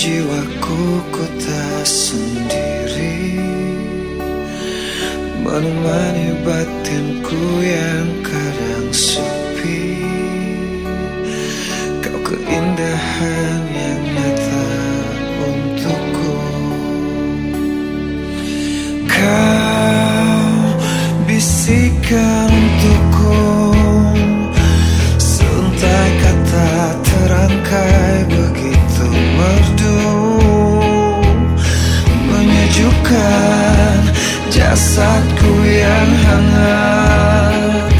jiwaku ku tak sendiri, menemani batinku yang kadang sepi. Keindahan yang nyata untukku. Kau bisikan jasadku yang hangat.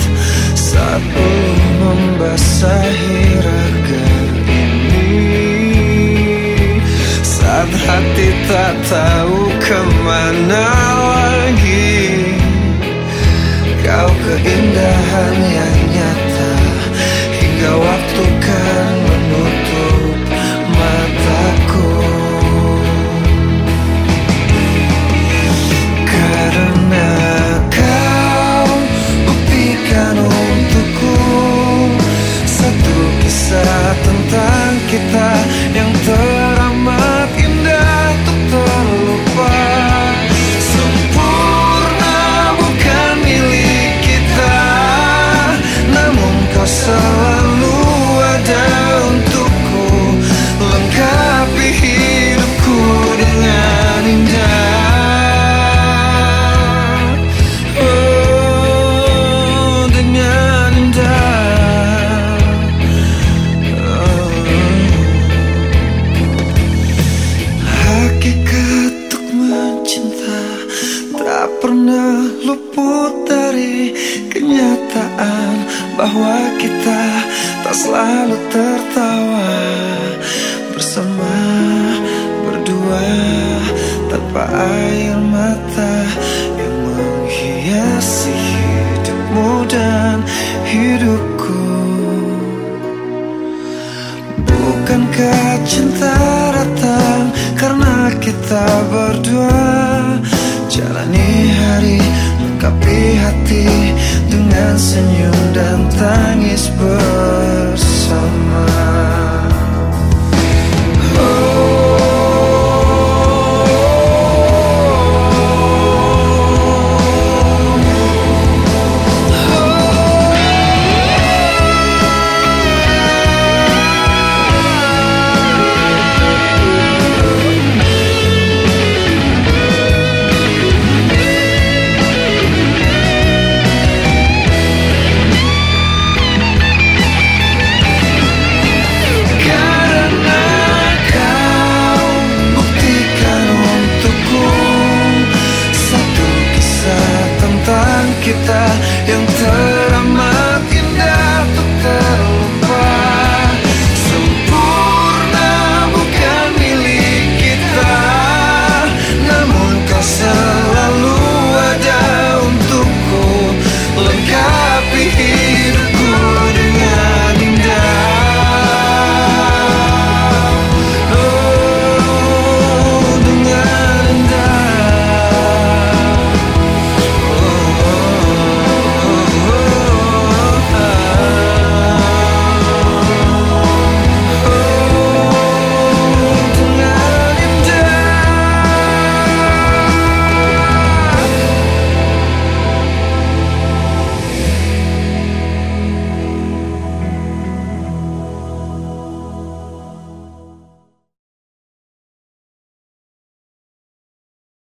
Saat membasahi raga Saat hati tak tahu ke mana lagi. Kau keindahan yang nyata. Hingga waktu kan tentang kita luput dari kenyataan bahwa kita tak selalu tertawa bersama berdua tanpa air mata yang menghiasi hidupmu dan hidupku. Bukankah cinta datang karena kita berdua? Jalani hari lengkapi hati Dengan senyum dan tangis bersama 样的